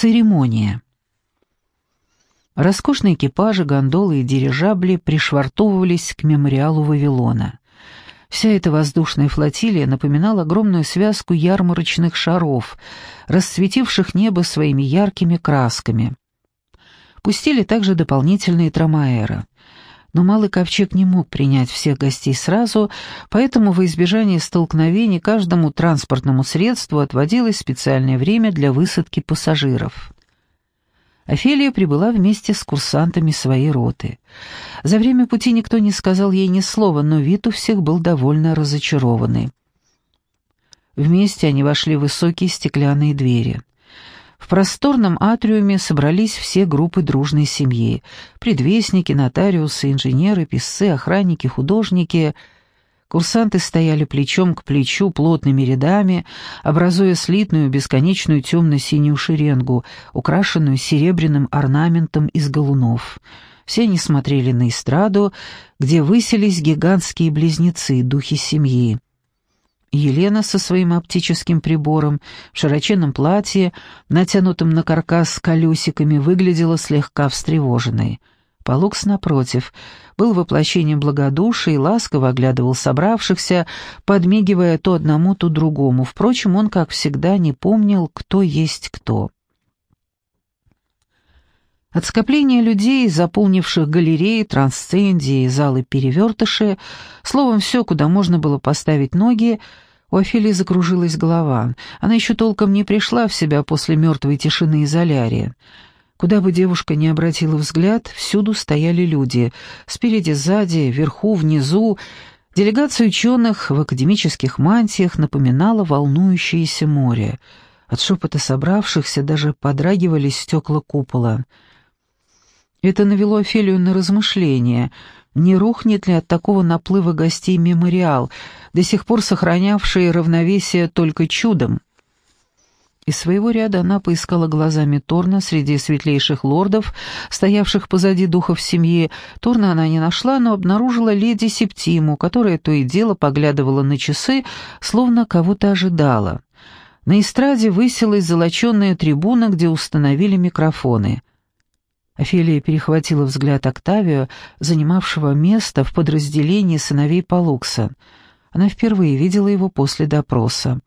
Церемония. Роскошные экипажи, гондолы и дирижабли пришвартовывались к мемориалу Вавилона. Вся эта воздушная флотилия напоминала огромную связку ярмарочных шаров, расцветивших небо своими яркими красками. Пустили также дополнительные трамаэра. Но малый ковчег не мог принять всех гостей сразу, поэтому во избежание столкновений каждому транспортному средству отводилось специальное время для высадки пассажиров. Офелия прибыла вместе с курсантами своей роты. За время пути никто не сказал ей ни слова, но вид у всех был довольно разочарованный. Вместе они вошли в высокие стеклянные двери. В просторном атриуме собрались все группы дружной семьи. Предвестники, нотариусы, инженеры, писцы, охранники, художники — Курсанты стояли плечом к плечу плотными рядами, образуя слитную бесконечную темно-синюю шеренгу, украшенную серебряным орнаментом из галунов. Все они смотрели на эстраду, где высились гигантские близнецы, духи семьи. Елена со своим оптическим прибором, в широченном платье, натянутом на каркас с колесиками, выглядела слегка встревоженной. Полукс, напротив, был воплощением благодушия и ласково оглядывал собравшихся, подмигивая то одному, то другому. Впрочем, он, как всегда, не помнил, кто есть кто. От скопления людей, заполнивших галереи, трансцендии, залы перевертыши, словом, все, куда можно было поставить ноги, у Офелии закружилась голова. Она еще толком не пришла в себя после мертвой тишины изолярия. Куда бы девушка ни обратила взгляд, всюду стояли люди. Спереди, сзади, вверху, внизу. Делегация ученых в академических мантиях напоминала волнующееся море. От шепота собравшихся даже подрагивали стекла купола. Это навело Офелию на размышления. Не рухнет ли от такого наплыва гостей мемориал, до сих пор сохранявший равновесие только чудом? Из своего ряда она поискала глазами Торна среди светлейших лордов, стоявших позади духов семьи. Торна она не нашла, но обнаружила леди Септиму, которая то и дело поглядывала на часы, словно кого-то ожидала. На эстраде высилась золоченная трибуна, где установили микрофоны. Офелия перехватила взгляд Октавио, занимавшего место в подразделении сыновей Палукса. Она впервые видела его после допроса.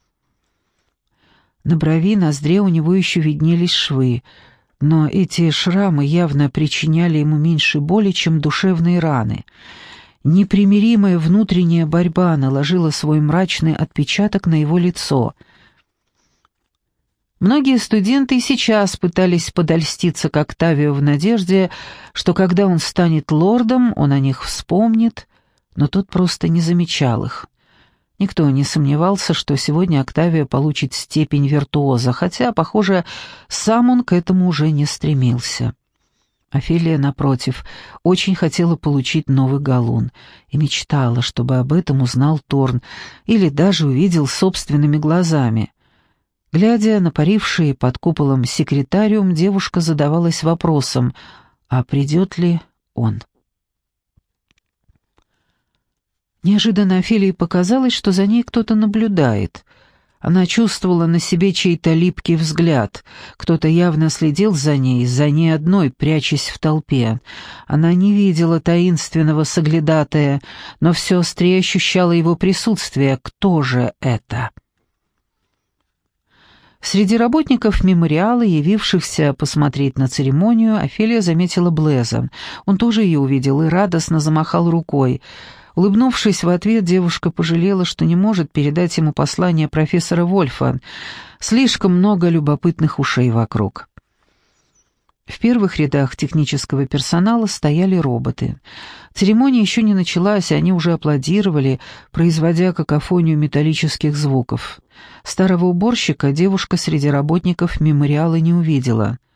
На брови, ноздре у него еще виднелись швы, но эти шрамы явно причиняли ему меньше боли, чем душевные раны. Непримиримая внутренняя борьба наложила свой мрачный отпечаток на его лицо. Многие студенты сейчас пытались подольститься к Октавию в надежде, что когда он станет лордом, он о них вспомнит, но тот просто не замечал их. Никто не сомневался, что сегодня Октавия получит степень виртуоза, хотя, похоже, сам он к этому уже не стремился. Офелия, напротив, очень хотела получить новый галун и мечтала, чтобы об этом узнал Торн или даже увидел собственными глазами. Глядя на паривший под куполом секретариум, девушка задавалась вопросом, а придет ли он? Неожиданно Офелии показалось, что за ней кто-то наблюдает. Она чувствовала на себе чей-то липкий взгляд. Кто-то явно следил за ней, за ней одной, прячась в толпе. Она не видела таинственного соглядатая, но все острее ощущала его присутствие. Кто же это? Среди работников мемориала, явившихся посмотреть на церемонию, Офелия заметила Блеза. Он тоже ее увидел и радостно замахал рукой. Улыбнувшись в ответ, девушка пожалела, что не может передать ему послание профессора Вольфа. Слишком много любопытных ушей вокруг. В первых рядах технического персонала стояли роботы. Церемония еще не началась, и они уже аплодировали, производя какофонию металлических звуков. Старого уборщика девушка среди работников мемориала не увидела —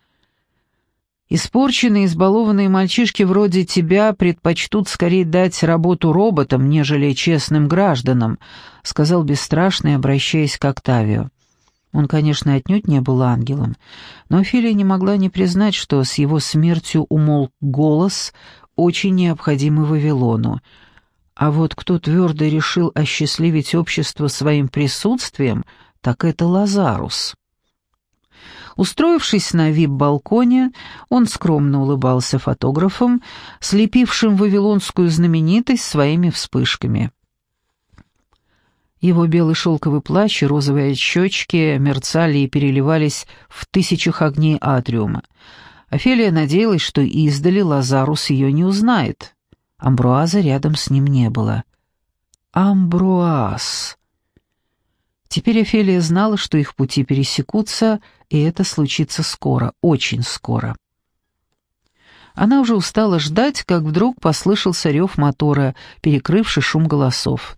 Испорченные, избалованные мальчишки вроде тебя предпочтут скорее дать работу роботам, нежели честным гражданам», — сказал бесстрашный, обращаясь к Октавио. Он, конечно, отнюдь не был ангелом, но Филия не могла не признать, что с его смертью умолк голос, очень необходимый Вавилону. А вот кто твердо решил осчастливить общество своим присутствием, так это Лазарус. Устроившись на вип-балконе, он скромно улыбался фотографам, слепившим вавилонскую знаменитость своими вспышками. Его белый шелковый плащ и розовые щечки мерцали и переливались в тысячах огней атриума. Офелия надеялась, что издали Лазарус ее не узнает. Амбруаза рядом с ним не было. Амбруаз. Теперь Офелия знала, что их пути пересекутся, и это случится скоро, очень скоро. Она уже устала ждать, как вдруг послышался рев мотора, перекрывший шум голосов.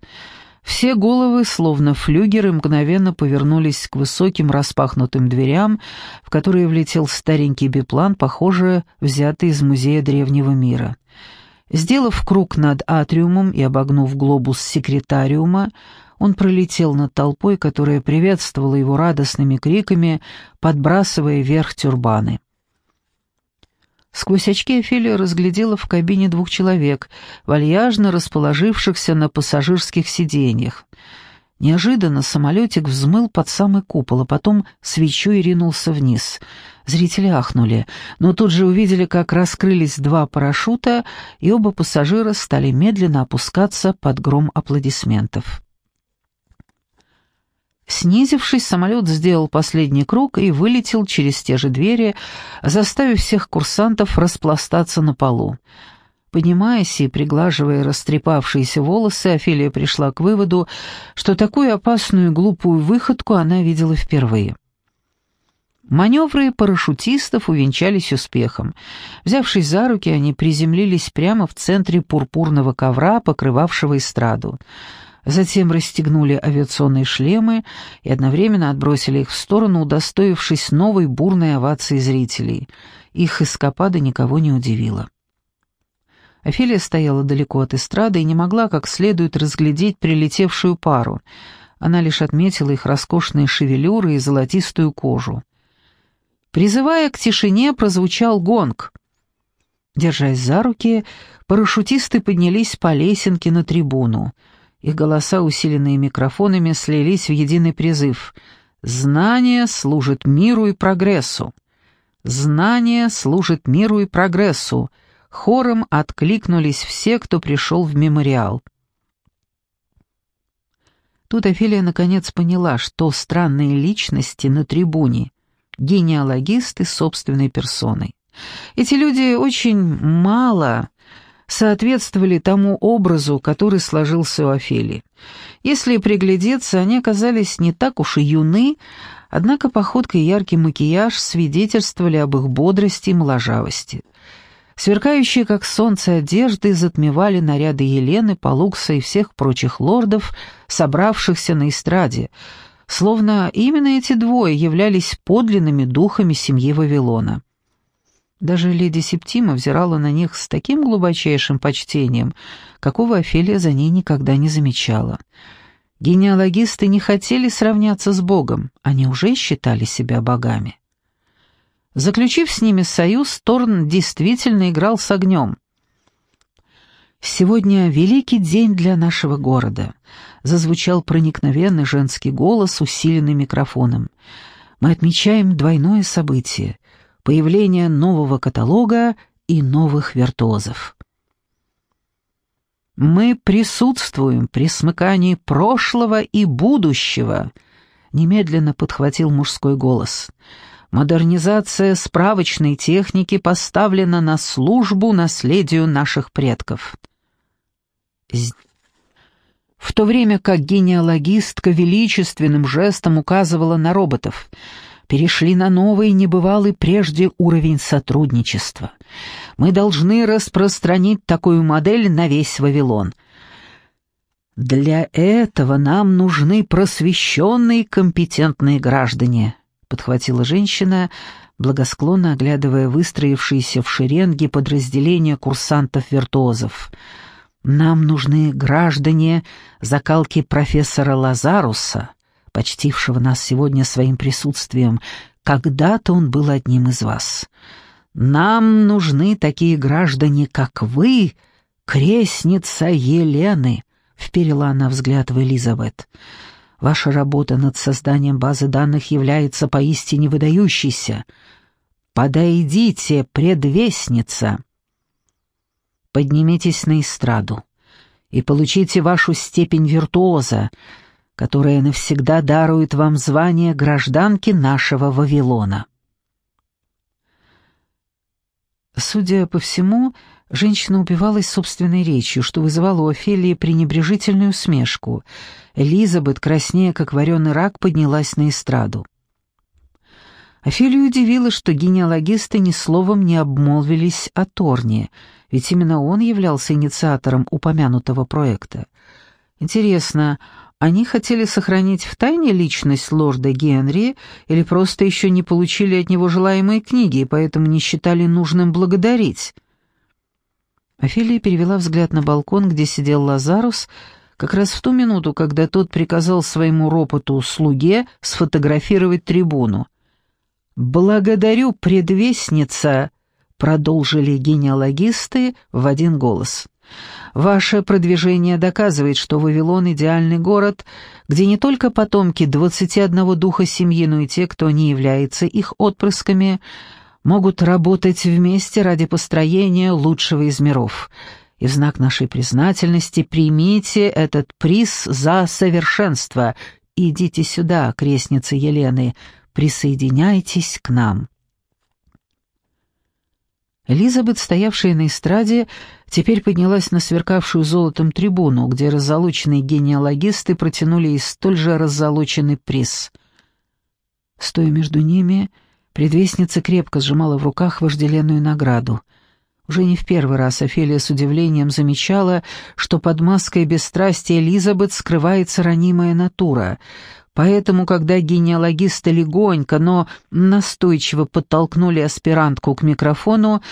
Все головы, словно флюгеры, мгновенно повернулись к высоким распахнутым дверям, в которые влетел старенький биплан, похоже, взятый из музея древнего мира. Сделав круг над атриумом и обогнув глобус секретариума, он пролетел над толпой, которая приветствовала его радостными криками, подбрасывая вверх тюрбаны. Сквозь очки Офелия разглядела в кабине двух человек, вальяжно расположившихся на пассажирских сиденьях. Неожиданно самолетик взмыл под самый купол, а потом свечой ринулся вниз. Зрители ахнули, но тут же увидели, как раскрылись два парашюта, и оба пассажира стали медленно опускаться под гром аплодисментов. Снизившись, самолет сделал последний круг и вылетел через те же двери, заставив всех курсантов распластаться на полу. Поднимаясь и приглаживая растрепавшиеся волосы, Офелия пришла к выводу, что такую опасную и глупую выходку она видела впервые. Маневры парашютистов увенчались успехом. Взявшись за руки, они приземлились прямо в центре пурпурного ковра, покрывавшего эстраду. Затем расстегнули авиационные шлемы и одновременно отбросили их в сторону, удостоившись новой бурной овации зрителей. Их эскапада никого не удивила. Офелия стояла далеко от эстрады и не могла как следует разглядеть прилетевшую пару. Она лишь отметила их роскошные шевелюры и золотистую кожу. Призывая к тишине, прозвучал гонг. Держась за руки, парашютисты поднялись по лесенке на трибуну — их голоса, усиленные микрофонами, слились в единый призыв. «Знание служит миру и прогрессу». «Знание служит миру и прогрессу». Хором откликнулись все, кто пришел в мемориал. Тут Офелия наконец поняла, что странные личности на трибуне — генеалогисты собственной персоной. Эти люди очень мало соответствовали тому образу, который сложился у Офелии. Если приглядеться, они оказались не так уж и юны, однако походка и яркий макияж свидетельствовали об их бодрости и моложавости. Сверкающие, как солнце, одежды затмевали наряды Елены, Палукса и всех прочих лордов, собравшихся на эстраде, словно именно эти двое являлись подлинными духами семьи Вавилона. Даже леди Септима взирала на них с таким глубочайшим почтением, какого Офелия за ней никогда не замечала. Генеалогисты не хотели сравняться с Богом, они уже считали себя богами. Заключив с ними союз, Торн действительно играл с огнем. «Сегодня великий день для нашего города», — зазвучал проникновенный женский голос, усиленный микрофоном. «Мы отмечаем двойное событие — появление нового каталога и новых виртуозов. «Мы присутствуем при смыкании прошлого и будущего», — немедленно подхватил мужской голос. «Модернизация справочной техники поставлена на службу наследию наших предков». В то время как генеалогистка величественным жестом указывала на роботов — перешли на новый, небывалый прежде уровень сотрудничества. Мы должны распространить такую модель на весь Вавилон. Для этого нам нужны просвещенные компетентные граждане, подхватила женщина, благосклонно оглядывая выстроившиеся в шеренге подразделения курсантов-виртуозов. Нам нужны граждане закалки профессора Лазаруса, почтившего нас сегодня своим присутствием. Когда-то он был одним из вас. Нам нужны такие граждане, как вы, крестница Елены», — вперила она взгляд в Элизабет. Ваша работа над созданием базы данных является поистине выдающейся. Подойдите, предвестница. Поднимитесь на эстраду и получите вашу степень виртуоза, которая навсегда дарует вам звание гражданки нашего Вавилона. Судя по всему, женщина убивалась собственной речью, что вызывало у Офелии пренебрежительную усмешку. Элизабет, краснея как вареный рак, поднялась на эстраду. Офелию удивило, что генеалогисты ни словом не обмолвились о Торне, ведь именно он являлся инициатором упомянутого проекта. Интересно, они хотели сохранить в тайне личность лорда Генри или просто еще не получили от него желаемые книги и поэтому не считали нужным благодарить? Офелия перевела взгляд на балкон, где сидел Лазарус, как раз в ту минуту, когда тот приказал своему ропоту-слуге сфотографировать трибуну. «Благодарю, предвестница!» — продолжили генеалогисты в один голос. Ваше продвижение доказывает, что Вавилон — идеальный город, где не только потомки 21 духа семьи, но и те, кто не является их отпрысками, могут работать вместе ради построения лучшего из миров. И в знак нашей признательности примите этот приз за совершенство. Идите сюда, крестница Елены, присоединяйтесь к нам. Элизабет, стоявшая на эстраде, теперь поднялась на сверкавшую золотом трибуну, где раззолоченные генеалогисты протянули ей столь же раззолоченный приз. Стоя между ними, предвестница крепко сжимала в руках вожделенную награду. Уже не в первый раз Офелия с удивлением замечала, что под маской бесстрастия Элизабет скрывается ранимая натура — Поэтому, когда генеалогисты легонько, но настойчиво подтолкнули аспирантку к микрофону,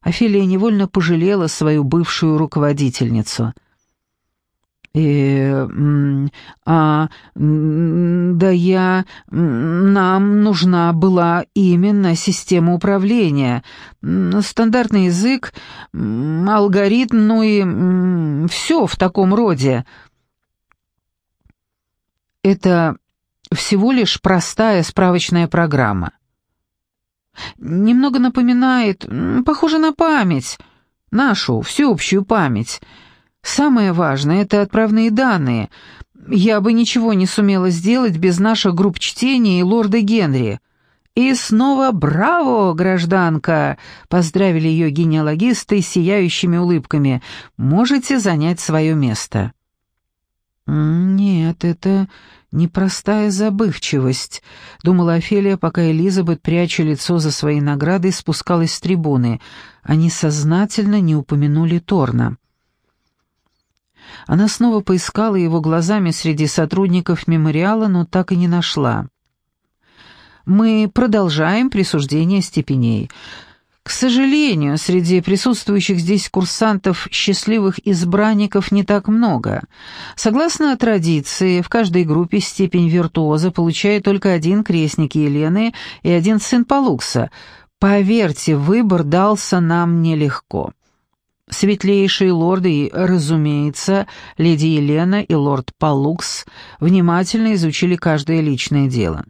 Офелия невольно пожалела свою бывшую руководительницу. «Э, а, да я... Нам нужна была именно система управления, стандартный язык, алгоритм, ну и все в таком роде». Это всего лишь простая справочная программа. Немного напоминает, похоже на память, нашу всеобщую память. Самое важное — это отправные данные. Я бы ничего не сумела сделать без наших групп чтения и лорда Генри. И снова «Браво, гражданка!» — поздравили ее генеалогисты сияющими улыбками. «Можете занять свое место». «Нет, это непростая забывчивость», — думала Офелия, пока Элизабет, пряча лицо за своей наградой, спускалась с трибуны. Они сознательно не упомянули Торна. Она снова поискала его глазами среди сотрудников мемориала, но так и не нашла. «Мы продолжаем присуждение степеней. К сожалению, среди присутствующих здесь курсантов счастливых избранников не так много. Согласно традиции, в каждой группе степень виртуоза получает только один крестник Елены и один сын Палукса. Поверьте, выбор дался нам нелегко. Светлейшие лорды и, разумеется, леди Елена и лорд Палукс внимательно изучили каждое личное дело.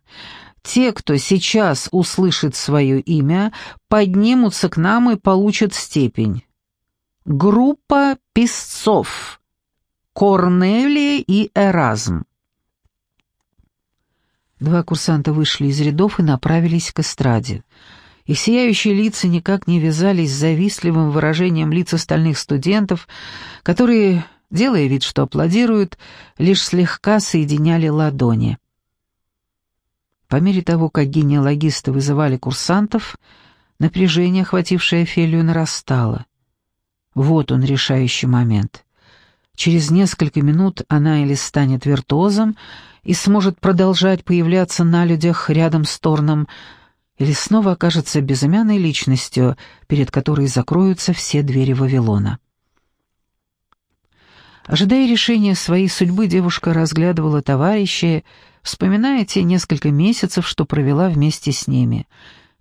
Те, кто сейчас услышит свое имя, поднимутся к нам и получат степень. Группа песцов. Корнелия и Эразм. Два курсанта вышли из рядов и направились к эстраде. Их сияющие лица никак не вязались с завистливым выражением лиц остальных студентов, которые, делая вид, что аплодируют, лишь слегка соединяли ладони. По мере того, как генеалогисты вызывали курсантов, напряжение, охватившее Офелию, нарастало. Вот он, решающий момент. Через несколько минут она или станет виртуозом и сможет продолжать появляться на людях рядом с Торном, или снова окажется безымянной личностью, перед которой закроются все двери Вавилона. Ожидая решения своей судьбы, девушка разглядывала товарищей, вспоминая те несколько месяцев, что провела вместе с ними.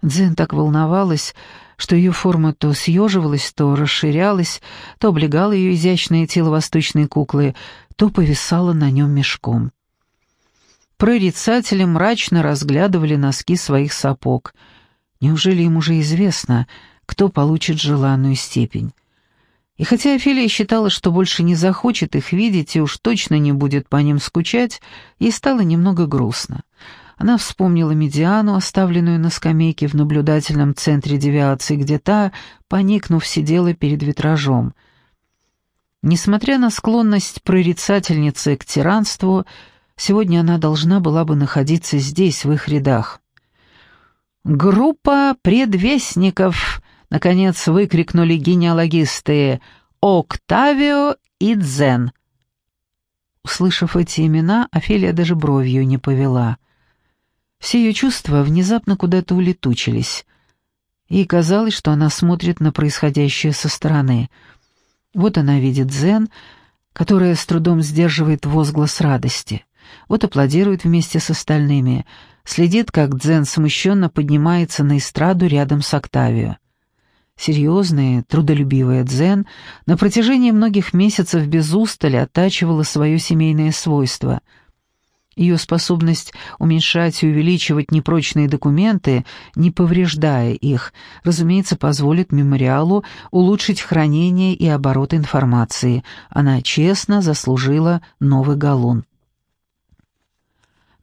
Дзен так волновалась, что ее форма то съеживалась, то расширялась, то облегала ее изящное тело восточной куклы, то повисала на нем мешком. Прорицатели мрачно разглядывали носки своих сапог. Неужели им уже известно, кто получит желанную степень? И хотя Офелия считала, что больше не захочет их видеть и уж точно не будет по ним скучать, ей стало немного грустно. Она вспомнила медиану, оставленную на скамейке в наблюдательном центре девиации, где та, поникнув, сидела перед витражом. Несмотря на склонность прорицательницы к тиранству, сегодня она должна была бы находиться здесь, в их рядах. «Группа предвестников!» — наконец выкрикнули генеалогисты «Октавио и Дзен». Услышав эти имена, Офелия даже бровью не повела. Все ее чувства внезапно куда-то улетучились. Ей казалось, что она смотрит на происходящее со стороны. Вот она видит Зен, которая с трудом сдерживает возглас радости. Вот аплодирует вместе с остальными, следит, как Дзен смущенно поднимается на эстраду рядом с Октавио. Серьезная, трудолюбивая Дзен на протяжении многих месяцев без устали оттачивала свое семейное свойство — ее способность уменьшать и увеличивать непрочные документы, не повреждая их, разумеется, позволит мемориалу улучшить хранение и оборот информации. Она честно заслужила новый галлон.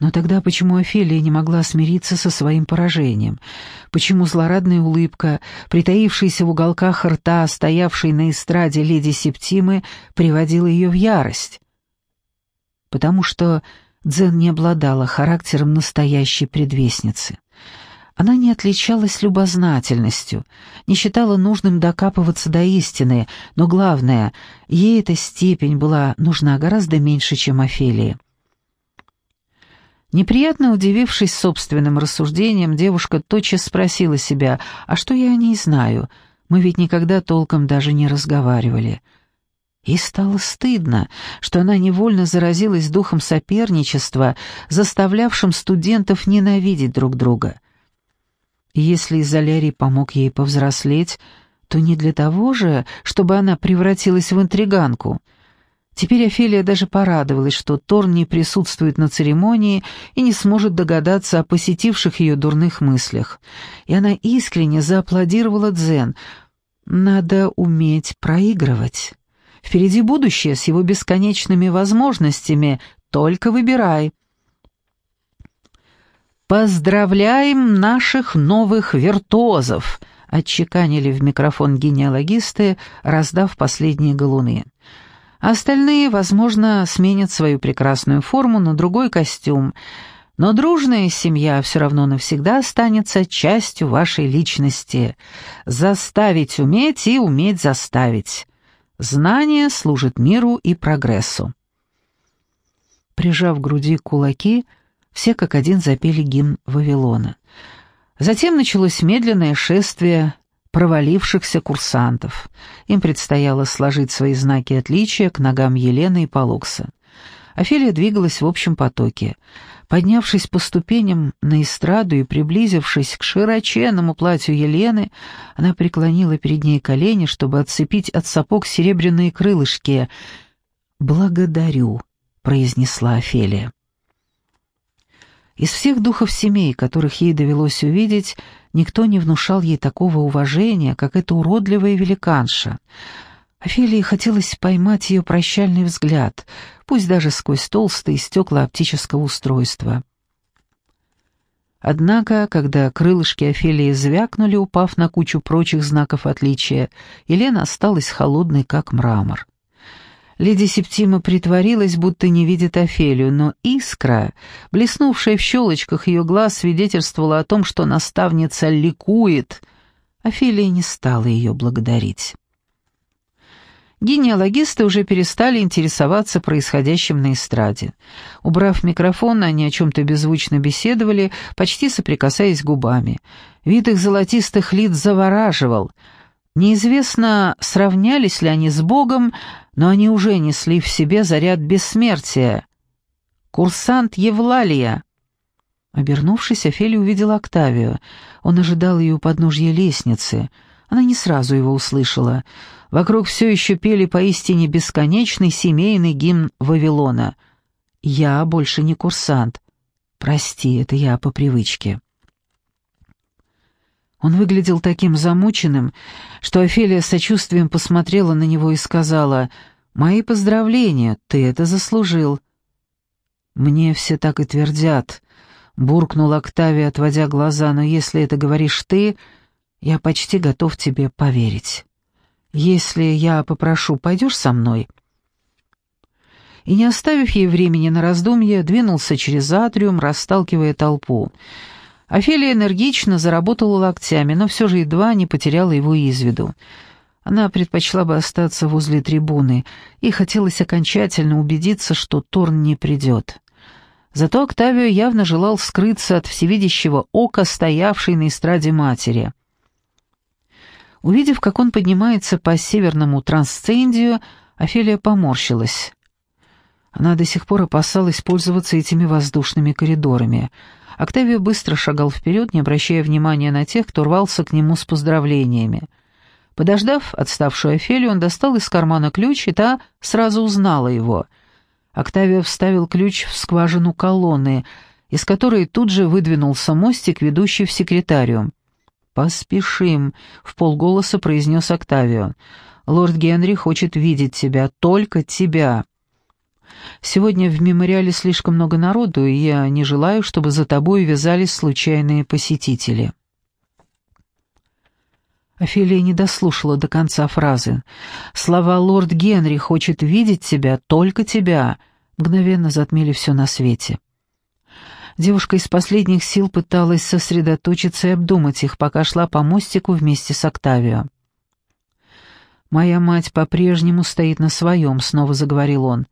Но тогда почему Офелия не могла смириться со своим поражением? Почему злорадная улыбка, притаившаяся в уголках рта, стоявшей на эстраде леди Септимы, приводила ее в ярость? Потому что Дзен не обладала характером настоящей предвестницы. Она не отличалась любознательностью, не считала нужным докапываться до истины, но главное, ей эта степень была нужна гораздо меньше, чем Офелии. Неприятно удивившись собственным рассуждением, девушка тотчас спросила себя, «А что я о ней знаю? Мы ведь никогда толком даже не разговаривали». И стало стыдно, что она невольно заразилась духом соперничества, заставлявшим студентов ненавидеть друг друга. Если Изолярий помог ей повзрослеть, то не для того же, чтобы она превратилась в интриганку. Теперь Офелия даже порадовалась, что Торн не присутствует на церемонии и не сможет догадаться о посетивших ее дурных мыслях. И она искренне зааплодировала Дзен. «Надо уметь проигрывать». Впереди будущее с его бесконечными возможностями. Только выбирай. «Поздравляем наших новых виртуозов!» — отчеканили в микрофон генеалогисты, раздав последние галуны. Остальные, возможно, сменят свою прекрасную форму на другой костюм, но дружная семья все равно навсегда останется частью вашей личности. Заставить уметь и уметь заставить. Знание служит миру и прогрессу. Прижав к груди кулаки, все как один запели гимн Вавилона. Затем началось медленное шествие провалившихся курсантов. Им предстояло сложить свои знаки отличия к ногам Елены и Полукса. Офелия двигалась в общем потоке. Поднявшись по ступеням на эстраду и приблизившись к широченному платью Елены, она преклонила перед ней колени, чтобы отцепить от сапог серебряные крылышки. «Благодарю», — произнесла Офелия. Из всех духов семей, которых ей довелось увидеть, никто не внушал ей такого уважения, как эта уродливая великанша — Офелии хотелось поймать ее прощальный взгляд, пусть даже сквозь толстые стекла оптического устройства. Однако, когда крылышки Офелии звякнули, упав на кучу прочих знаков отличия, Елена осталась холодной, как мрамор. Леди Септима притворилась, будто не видит Офелию, но искра, блеснувшая в щелочках ее глаз, свидетельствовала о том, что наставница ликует. Офелия не стала ее благодарить. Генеалогисты уже перестали интересоваться происходящим на эстраде. Убрав микрофон, они о чем-то беззвучно беседовали, почти соприкасаясь губами. Вид их золотистых лиц завораживал. Неизвестно, сравнялись ли они с Богом, но они уже несли в себе заряд бессмертия. «Курсант Евлалия!» Обернувшись, Офелия увидела Октавию. Он ожидал ее у подножья лестницы. Она не сразу его услышала — Вокруг все еще пели поистине бесконечный семейный гимн Вавилона. «Я больше не курсант. «Прости, это я по привычке». Он выглядел таким замученным, что Офелия с сочувствием посмотрела на него и сказала, «Мои поздравления, ты это заслужил». «Мне все так и твердят», — буркнул Октавия, отводя глаза, «но если это говоришь ты, я почти готов тебе поверить. Если я попрошу, пойдешь со мной?» И, не оставив ей времени на раздумье, двинулся через атриум, расталкивая толпу. Офелия энергично заработала локтями, но все же едва не потеряла его из виду. Она предпочла бы остаться возле трибуны, и хотелось окончательно убедиться, что Торн не придет. Зато Октавио явно желал скрыться от всевидящего ока, стоявшей на эстраде матери. Увидев, как он поднимается по северному трансцендию, Офелия поморщилась. Она до сих пор опасалась пользоваться этими воздушными коридорами — Октавио быстро шагал вперед, не обращая внимания на тех, кто рвался к нему с поздравлениями. Подождав отставшую Офелию, он достал из кармана ключ, и та сразу узнала его. Октавио вставил ключ в скважину колонны, из которой тут же выдвинулся мостик, ведущий в секретариум. «Поспешим», — в полголоса произнес Октавио. «Лорд Генри хочет видеть тебя, только тебя». Сегодня в мемориале слишком много народу, и я не желаю, чтобы за тобой вязались случайные посетители». Офелия не дослушала до конца фразы. Слова «Лорд Генри хочет видеть тебя, только тебя» мгновенно затмили все на свете. Девушка из последних сил пыталась сосредоточиться и обдумать их, пока шла по мостику вместе с Октавио. «Моя мать по-прежнему стоит на своем», — снова заговорил он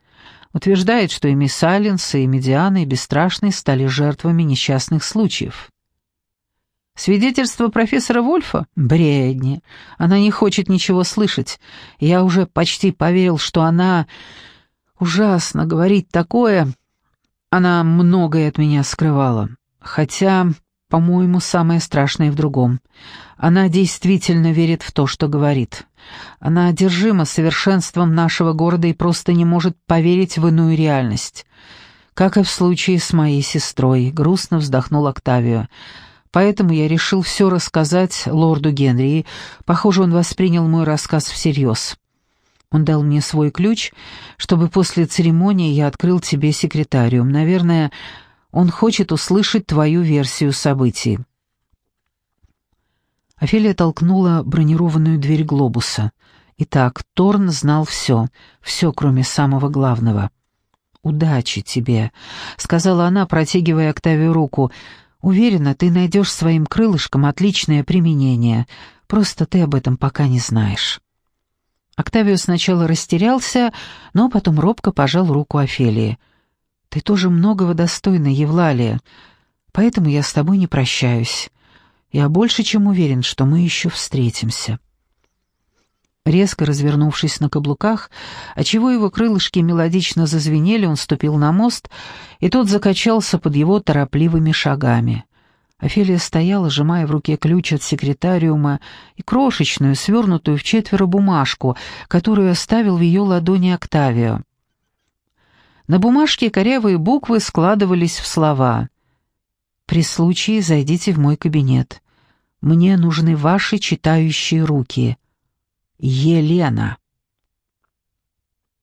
утверждает, что и мисс Сайленс, и Медиана, и Бесстрашный стали жертвами несчастных случаев. Свидетельство профессора Вольфа? Бредни. Она не хочет ничего слышать. Я уже почти поверил, что она... Ужасно говорить такое. Она многое от меня скрывала. Хотя, по-моему, самое страшное в другом. Она действительно верит в то, что говорит. Она одержима совершенством нашего города и просто не может поверить в иную реальность. Как и в случае с моей сестрой, грустно вздохнул Октавио. Поэтому я решил все рассказать лорду Генри, похоже, он воспринял мой рассказ всерьез. Он дал мне свой ключ, чтобы после церемонии я открыл тебе секретариум. Наверное, он хочет услышать твою версию событий. Офелия толкнула бронированную дверь глобуса. Итак, Торн знал все, все, кроме самого главного. «Удачи тебе», — сказала она, протягивая Октавию руку. «Уверена, ты найдешь своим крылышком отличное применение. Просто ты об этом пока не знаешь». Октавио сначала растерялся, но потом робко пожал руку Офелии. «Ты тоже многого достойна, Евлалия, поэтому я с тобой не прощаюсь. Я больше чем уверен, что мы еще встретимся». Резко развернувшись на каблуках, отчего его крылышки мелодично зазвенели, он ступил на мост, и тот закачался под его торопливыми шагами. Офелия стояла, сжимая в руке ключ от секретариума и крошечную, свернутую в четверо бумажку, которую оставил в ее ладони Октавио. На бумажке корявые буквы складывались в слова при случае зайдите в мой кабинет. Мне нужны ваши читающие руки. Елена.